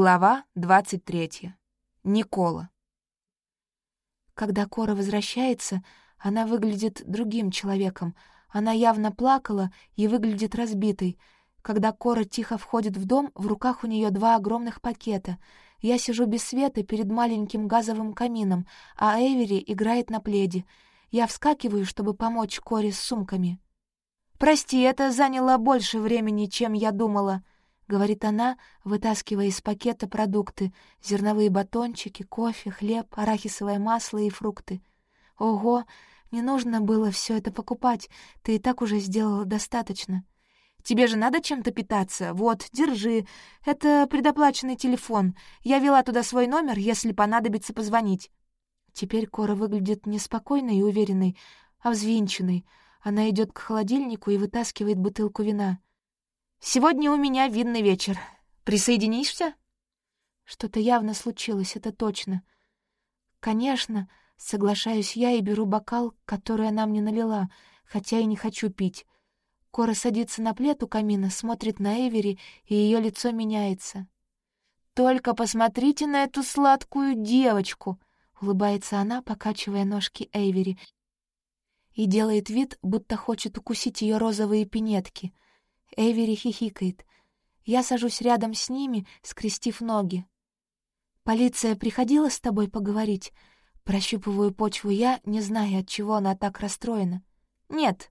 Глава 23. Никола. Когда Кора возвращается, она выглядит другим человеком. Она явно плакала и выглядит разбитой. Когда Кора тихо входит в дом, в руках у нее два огромных пакета. Я сижу без света перед маленьким газовым камином, а Эвери играет на пледе. Я вскакиваю, чтобы помочь Коре с сумками. «Прости, это заняло больше времени, чем я думала», — говорит она, вытаскивая из пакета продукты, зерновые батончики, кофе, хлеб, арахисовое масло и фрукты. «Ого, не нужно было все это покупать, ты и так уже сделала достаточно. Тебе же надо чем-то питаться, вот, держи, это предоплаченный телефон, я вела туда свой номер, если понадобится позвонить». Теперь Кора выглядит неспокойной и уверенной, а взвинченной. Она идет к холодильнику и вытаскивает бутылку вина — Сегодня у меня винный вечер. Присоединишься?» Что-то явно случилось, это точно. «Конечно», — соглашаюсь я и беру бокал, который она мне налила, хотя и не хочу пить. Кора садится на плед у камина, смотрит на Эвери, и ее лицо меняется. «Только посмотрите на эту сладкую девочку!» — улыбается она, покачивая ножки Эвери и делает вид, будто хочет укусить ее розовые пинетки — Эвери хихикает. Я сажусь рядом с ними, скрестив ноги. «Полиция приходила с тобой поговорить?» Прощупываю почву я, не зная, от чего она так расстроена. «Нет.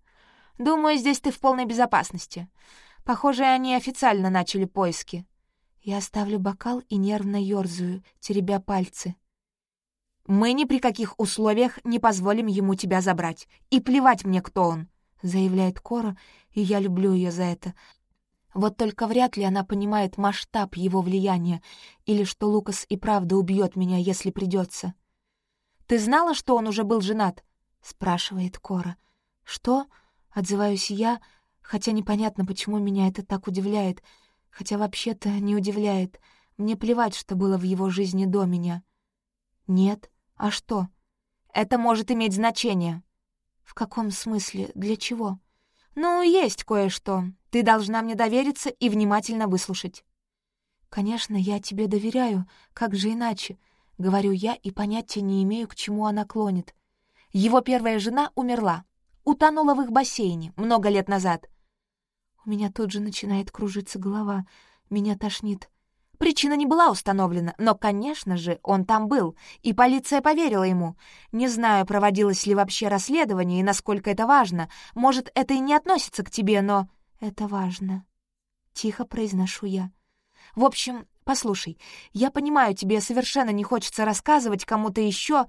Думаю, здесь ты в полной безопасности. Похоже, они официально начали поиски». Я ставлю бокал и нервно ёрзаю, теребя пальцы. «Мы ни при каких условиях не позволим ему тебя забрать. И плевать мне, кто он. — заявляет Кора, и я люблю ее за это. Вот только вряд ли она понимает масштаб его влияния или что Лукас и правда убьет меня, если придется. «Ты знала, что он уже был женат?» — спрашивает Кора. «Что?» — отзываюсь я, хотя непонятно, почему меня это так удивляет, хотя вообще-то не удивляет. Мне плевать, что было в его жизни до меня. «Нет? А что?» «Это может иметь значение», «В каком смысле? Для чего?» «Ну, есть кое-что. Ты должна мне довериться и внимательно выслушать». «Конечно, я тебе доверяю. Как же иначе?» — говорю я и понятия не имею, к чему она клонит. Его первая жена умерла. Утонула в их бассейне много лет назад. У меня тут же начинает кружиться голова. Меня тошнит. Причина не была установлена, но, конечно же, он там был, и полиция поверила ему. Не знаю, проводилось ли вообще расследование и насколько это важно. Может, это и не относится к тебе, но... Это важно. Тихо произношу я. В общем, послушай, я понимаю, тебе совершенно не хочется рассказывать кому-то еще.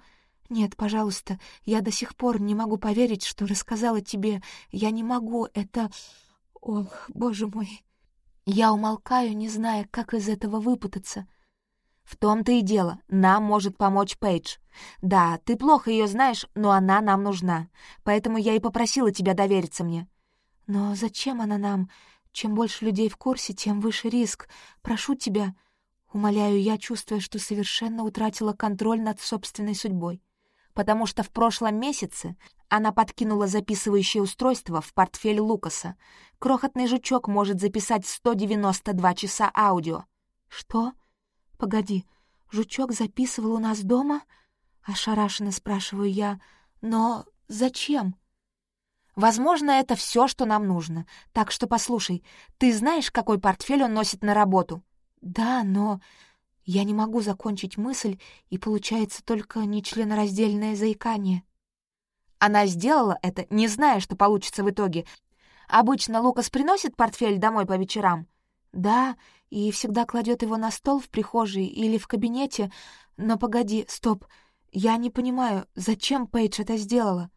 Нет, пожалуйста, я до сих пор не могу поверить, что рассказала тебе. Я не могу, это... Ох, боже мой, я умолкаю, не зная, как из этого выпутаться. В том-то и дело, нам может помочь Пейдж. Да, ты плохо ее знаешь, но она нам нужна. Поэтому я и попросила тебя довериться мне. Но зачем она нам? Чем больше людей в курсе, тем выше риск. Прошу тебя. Умоляю я, чувствуя, что совершенно утратила контроль над собственной судьбой потому что в прошлом месяце она подкинула записывающее устройство в портфель Лукаса. Крохотный жучок может записать 192 часа аудио. «Что? Погоди, жучок записывал у нас дома?» Ошарашенно спрашиваю я. «Но зачем?» «Возможно, это все, что нам нужно. Так что послушай, ты знаешь, какой портфель он носит на работу?» «Да, но я не могу закончить мысль, и получается только нечленораздельное заикание. Она сделала это, не зная, что получится в итоге. Обычно Лукас приносит портфель домой по вечерам? Да, и всегда кладет его на стол в прихожей или в кабинете. Но погоди, стоп. Я не понимаю, зачем Пейдж это сделала?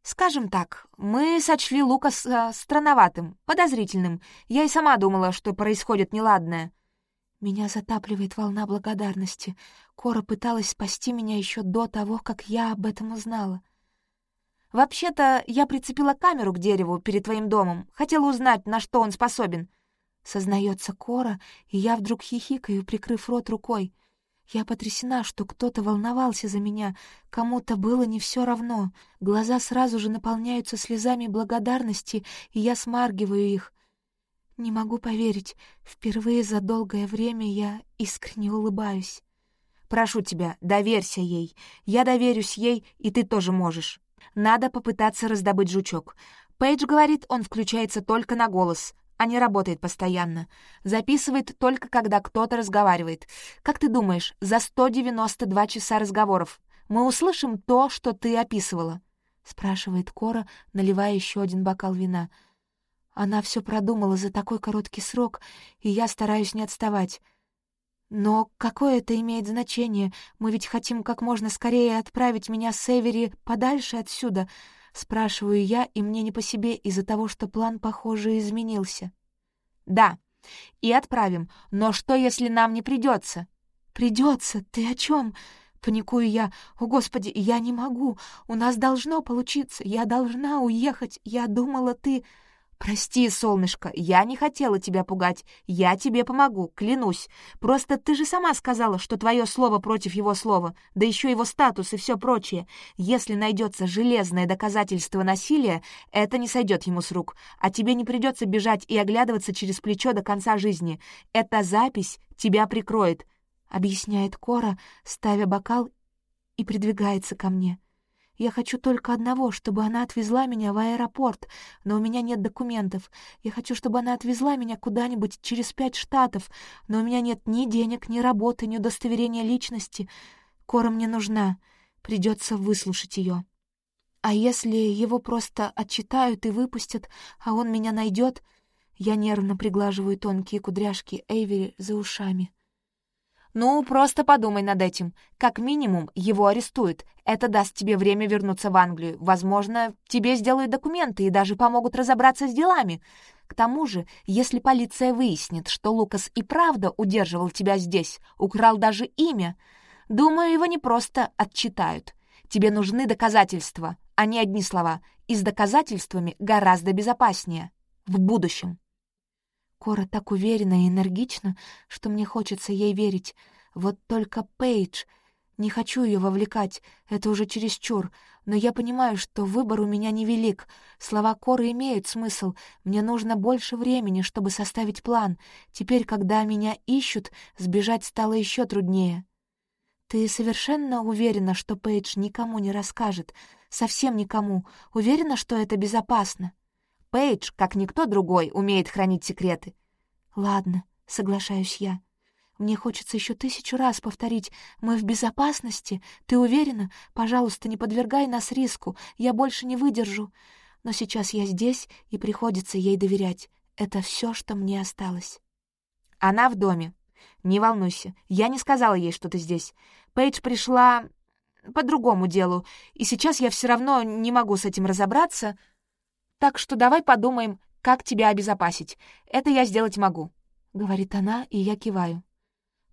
Скажем так, мы сочли Лукаса странноватым, подозрительным. Я и сама думала, что происходит неладное. Меня затапливает волна благодарности. Кора пыталась спасти меня еще до того, как я об этом узнала. «Вообще-то я прицепила камеру к дереву перед твоим домом. Хотела узнать, на что он способен». Сознается Кора, и я вдруг хихикаю, прикрыв рот рукой. Я потрясена, что кто-то волновался за меня, кому-то было не все равно. Глаза сразу же наполняются слезами благодарности, и я смаргиваю их — не могу поверить, впервые за долгое время я искренне улыбаюсь. Прошу тебя, доверься ей. Я доверюсь ей, и ты тоже можешь. Надо попытаться раздобыть жучок. Пейдж говорит, он включается только на голос, а не работает постоянно. Записывает только, когда кто-то разговаривает. Как ты думаешь, за 192 часа разговоров мы услышим то, что ты описывала?» — спрашивает Кора, наливая еще один бокал вина — она все продумала за такой короткий срок, и я стараюсь не отставать. Но какое это имеет значение? Мы ведь хотим как можно скорее отправить меня с Эвери подальше отсюда, спрашиваю я, и мне не по себе из-за того, что план, похоже, изменился. Да, и отправим. Но что, если нам не придется? Придется? Ты о чем? Паникую я. О, Господи, я не могу. У нас должно получиться. Я должна уехать. Я думала, ты... «Прости, солнышко, я не хотела тебя пугать. Я тебе помогу, клянусь. Просто ты же сама сказала, что твое слово против его слова, да еще его статус и все прочее. Если найдется железное доказательство насилия, это не сойдет ему с рук. А тебе не придется бежать и оглядываться через плечо до конца жизни. Эта запись тебя прикроет», — объясняет Кора, ставя бокал и придвигается ко мне. Я хочу только одного, чтобы она отвезла меня в аэропорт, но у меня нет документов. Я хочу, чтобы она отвезла меня куда-нибудь через пять штатов, но у меня нет ни денег, ни работы, ни удостоверения личности. Кора мне нужна. Придется выслушать ее. А если его просто отчитают и выпустят, а он меня найдет? Я нервно приглаживаю тонкие кудряшки Эйвери за ушами. Ну, просто подумай над этим. Как минимум, его арестуют. Это даст тебе время вернуться в Англию. Возможно, тебе сделают документы и даже помогут разобраться с делами. К тому же, если полиция выяснит, что Лукас и правда удерживал тебя здесь, украл даже имя, думаю, его не просто отчитают. Тебе нужны доказательства, а не одни слова. И с доказательствами гораздо безопаснее. В будущем. Кора так уверена и энергична, что мне хочется ей верить. Вот только Пейдж... Не хочу ее вовлекать, это уже чересчур, но я понимаю, что выбор у меня невелик. Слова Коры имеют смысл, мне нужно больше времени, чтобы составить план. Теперь, когда меня ищут, сбежать стало еще труднее. «Ты совершенно уверена, что Пейдж никому не расскажет? Совсем никому? Уверена, что это безопасно?» Пейдж, как никто другой, умеет хранить секреты. Ладно, соглашаюсь я. Мне хочется еще тысячу раз повторить. Мы в безопасности. Ты уверена? Пожалуйста, не подвергай нас риску. Я больше не выдержу. Но сейчас я здесь, и приходится ей доверять. Это все, что мне осталось. Она в доме. Не волнуйся. Я не сказала ей, что ты здесь. Пейдж пришла по другому делу, и сейчас я все равно не могу с этим разобраться. Так что давай подумаем, как тебя обезопасить. Это я сделать могу», — говорит она, и я киваю.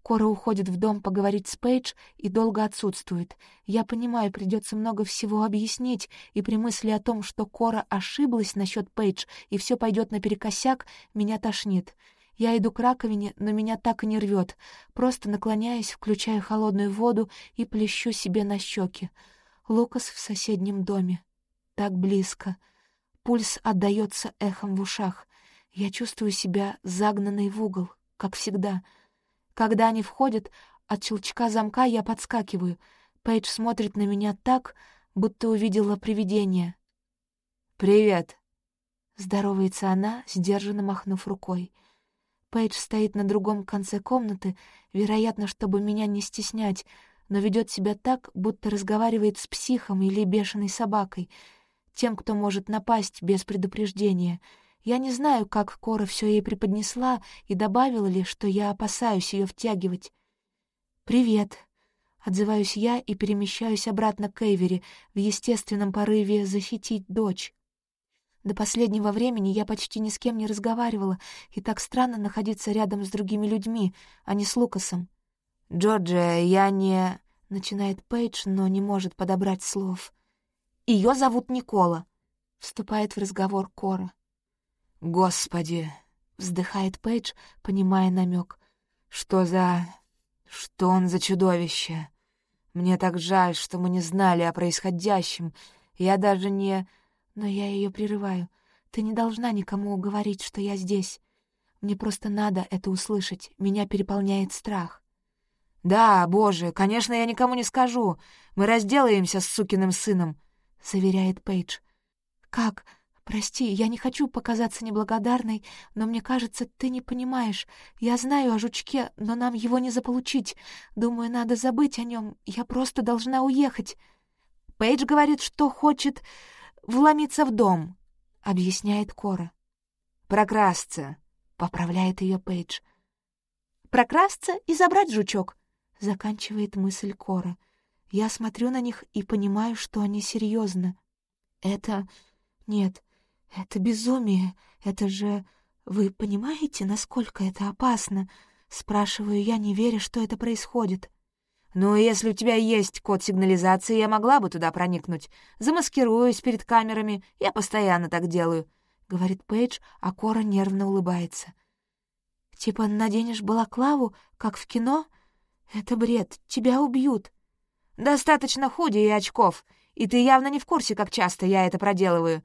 Кора уходит в дом поговорить с Пейдж и долго отсутствует. Я понимаю, придется много всего объяснить, и при мысли о том, что Кора ошиблась насчет Пейдж и все пойдет наперекосяк, меня тошнит. Я иду к раковине, но меня так и не рвет. Просто наклоняясь, включаю холодную воду и плещу себе на щеки. Лукас в соседнем доме. Так близко. Пульс отдаётся эхом в ушах. Я чувствую себя загнанной в угол, как всегда. Когда они входят, от щелчка замка я подскакиваю. Пейдж смотрит на меня так, будто увидела привидение. «Привет!» — здоровается она, сдержанно махнув рукой. Пейдж стоит на другом конце комнаты, вероятно, чтобы меня не стеснять, но ведёт себя так, будто разговаривает с психом или бешеной собакой — тем, кто может напасть без предупреждения. Я не знаю, как Кора все ей преподнесла и добавила ли, что я опасаюсь ее втягивать. «Привет», — отзываюсь я и перемещаюсь обратно к Эйвери в естественном порыве защитить дочь. До последнего времени я почти ни с кем не разговаривала, и так странно находиться рядом с другими людьми, а не с Лукасом. «Джорджия, я не...» — начинает Пейдж, но не может подобрать слов. Ее зовут Никола», — вступает в разговор Кора. «Господи!» — вздыхает Пейдж, понимая намек. «Что за... что он за чудовище? Мне так жаль, что мы не знали о происходящем. Я даже не...» Но я ее прерываю. «Ты не должна никому говорить, что я здесь. Мне просто надо это услышать. Меня переполняет страх». «Да, боже, конечно, я никому не скажу. Мы разделаемся с сукиным сыном». — заверяет Пейдж. «Как? Прости, я не хочу показаться неблагодарной, но мне кажется, ты не понимаешь. Я знаю о жучке, но нам его не заполучить. Думаю, надо забыть о нем. Я просто должна уехать». «Пейдж говорит, что хочет вломиться в дом», — объясняет Кора. «Прокрасться», — поправляет ее Пейдж. «Прокрасться и забрать жучок», — заканчивает мысль Кора. — я смотрю на них и понимаю, что они серьезно. Это... Нет, это безумие. Это же... Вы понимаете, насколько это опасно? Спрашиваю я, не веря, что это происходит. «Ну, если у тебя есть код сигнализации, я могла бы туда проникнуть. Замаскируюсь перед камерами, я постоянно так делаю», — говорит Пейдж, а Кора нервно улыбается. «Типа наденешь балаклаву, как в кино? Это бред, тебя убьют». Достаточно худи и очков, и ты явно не в курсе, как часто я это проделываю.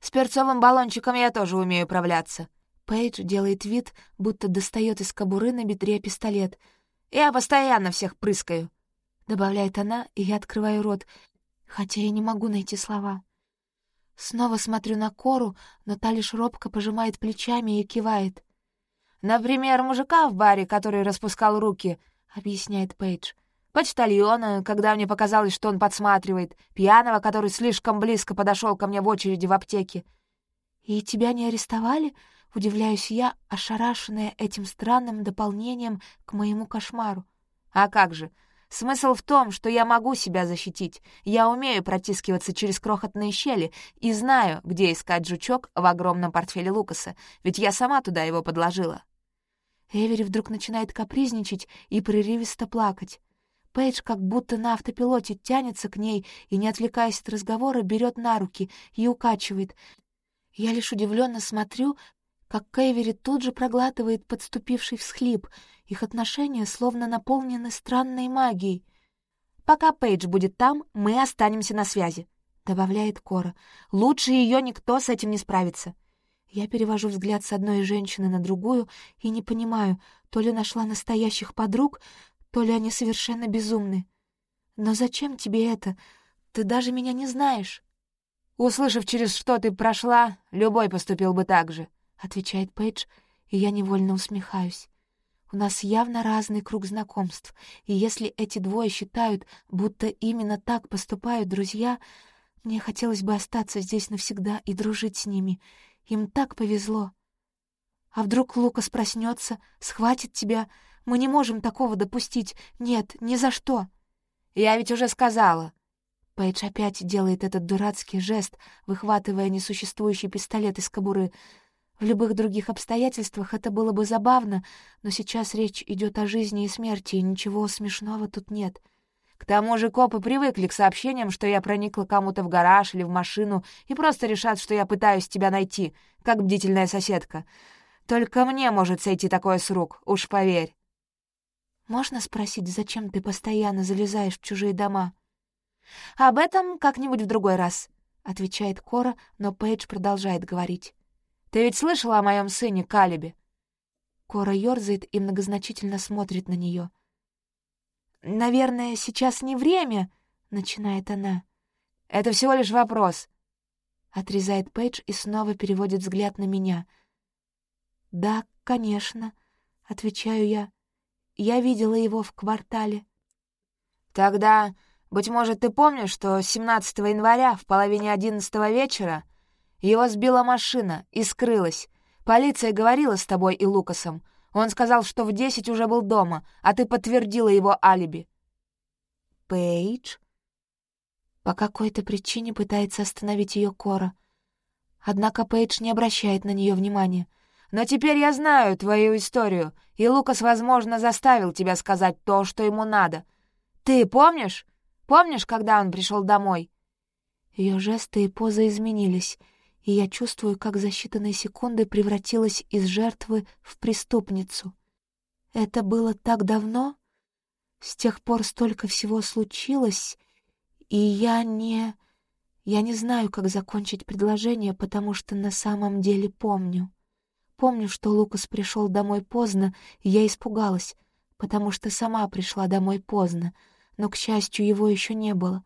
С перцовым баллончиком я тоже умею управляться». Пейдж делает вид, будто достает из кобуры на бедре пистолет. «Я постоянно всех прыскаю», — добавляет она, и я открываю рот, хотя я не могу найти слова. Снова смотрю на Кору, но та лишь робко пожимает плечами и кивает. «Например, мужика в баре, который распускал руки», — объясняет Пейдж почтальона, когда мне показалось, что он подсматривает, пьяного, который слишком близко подошел ко мне в очереди в аптеке. «И тебя не арестовали?» — удивляюсь я, ошарашенная этим странным дополнением к моему кошмару. «А как же? Смысл в том, что я могу себя защитить. Я умею протискиваться через крохотные щели и знаю, где искать жучок в огромном портфеле Лукаса, ведь я сама туда его подложила». Эвери вдруг начинает капризничать и прерывисто плакать. Пейдж как будто на автопилоте тянется к ней и, не отвлекаясь от разговора, берет на руки и укачивает. Я лишь удивленно смотрю, как Кэвери тут же проглатывает подступивший всхлип. Их отношения словно наполнены странной магией. «Пока Пейдж будет там, мы останемся на связи», — добавляет Кора. «Лучше ее никто с этим не справится». Я перевожу взгляд с одной женщины на другую и не понимаю, то ли нашла настоящих подруг, то ли они совершенно безумны. Но зачем тебе это? Ты даже меня не знаешь. Услышав, через что ты прошла, любой поступил бы так же, отвечает Пейдж, и я невольно усмехаюсь. У нас явно разный круг знакомств, и если эти двое считают, будто именно так поступают друзья, мне хотелось бы остаться здесь навсегда и дружить с ними. Им так повезло. А вдруг Лукас проснется, схватит тебя мы не можем такого допустить. Нет, ни за что!» «Я ведь уже сказала!» Пейдж опять делает этот дурацкий жест, выхватывая несуществующий пистолет из кобуры. В любых других обстоятельствах это было бы забавно, но сейчас речь идет о жизни и смерти, и ничего смешного тут нет. К тому же копы привыкли к сообщениям, что я проникла кому-то в гараж или в машину, и просто решат, что я пытаюсь тебя найти, как бдительная соседка. Только мне может сойти такое с рук, уж поверь. Можно спросить, зачем ты постоянно залезаешь в чужие дома? Об этом как-нибудь в другой раз, отвечает Кора, но Пейдж продолжает говорить. Ты ведь слышала о моем сыне Калибе? Кора ерзает и многозначительно смотрит на нее. Наверное, сейчас не время, начинает она. Это всего лишь вопрос. Отрезает Пейдж и снова переводит взгляд на меня. Да, конечно, отвечаю я. Я видела его в квартале. Тогда, быть может, ты помнишь, что 17 января в половине 11 вечера его сбила машина и скрылась. Полиция говорила с тобой и Лукасом. Он сказал, что в 10 уже был дома, а ты подтвердила его алиби. Пейдж? По какой-то причине пытается остановить ее Кора. Однако Пейдж не обращает на нее внимания — но теперь я знаю твою историю, и Лукас, возможно, заставил тебя сказать то, что ему надо. Ты помнишь? Помнишь, когда он пришел домой?» Ее жесты и поза изменились, и я чувствую, как за считанные секунды превратилась из жертвы в преступницу. Это было так давно? С тех пор столько всего случилось, и я не... Я не знаю, как закончить предложение, потому что на самом деле помню. Помню, что Лукас пришел домой поздно, и я испугалась, потому что сама пришла домой поздно, но, к счастью, его еще не было.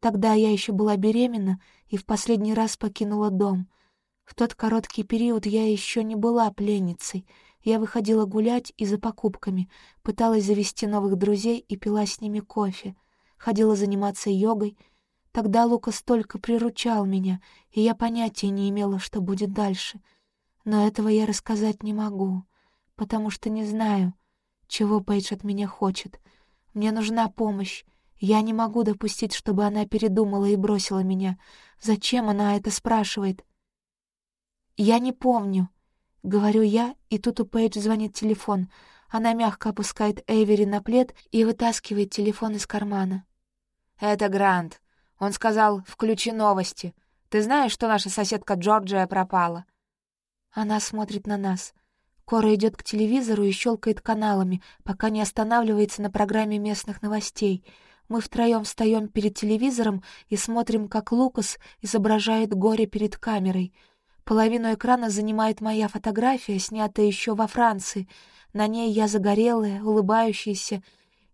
Тогда я еще была беременна и в последний раз покинула дом. В тот короткий период я еще не была пленницей. Я выходила гулять и за покупками, пыталась завести новых друзей и пила с ними кофе, ходила заниматься йогой. Тогда Лукас только приручал меня, и я понятия не имела, что будет дальше — но этого я рассказать не могу, потому что не знаю, чего Пейдж от меня хочет. Мне нужна помощь. Я не могу допустить, чтобы она передумала и бросила меня. Зачем она это спрашивает? «Я не помню», — говорю я, и тут у Пейдж звонит телефон. Она мягко опускает Эвери на плед и вытаскивает телефон из кармана. «Это Грант. Он сказал, включи новости. Ты знаешь, что наша соседка Джорджия пропала?» Она смотрит на нас. Кора идет к телевизору и щелкает каналами, пока не останавливается на программе местных новостей. Мы втроем встаем перед телевизором и смотрим, как Лукас изображает горе перед камерой. Половину экрана занимает моя фотография, снятая еще во Франции. На ней я загорелая, улыбающаяся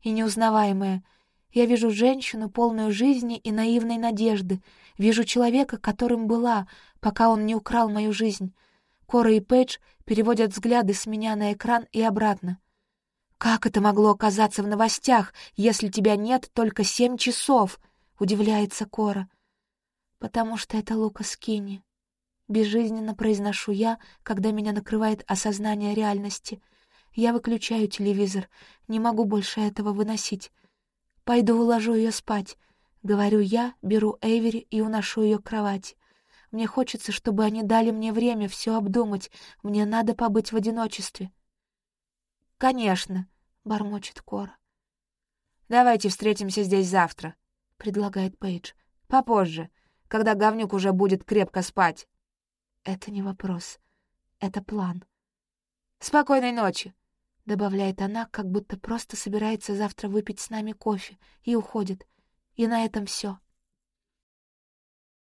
и неузнаваемая. Я вижу женщину, полную жизни и наивной надежды. Вижу человека, которым была, пока он не украл мою жизнь. Кора и Пейдж переводят взгляды с меня на экран и обратно. «Как это могло оказаться в новостях, если тебя нет только семь часов?» — удивляется Кора. «Потому что это Лукас Кинни». Безжизненно произношу я, когда меня накрывает осознание реальности. Я выключаю телевизор, не могу больше этого выносить. «Пойду уложу ее спать», — говорю я, беру Эйвери и уношу ее к кровати. Мне хочется, чтобы они дали мне время все обдумать. Мне надо побыть в одиночестве». «Конечно», — бормочет Кора. «Давайте встретимся здесь завтра», — предлагает Пейдж. «Попозже, когда говнюк уже будет крепко спать». «Это не вопрос. Это план». «Спокойной ночи», — добавляет она, как будто просто собирается завтра выпить с нами кофе, и уходит. И на этом все.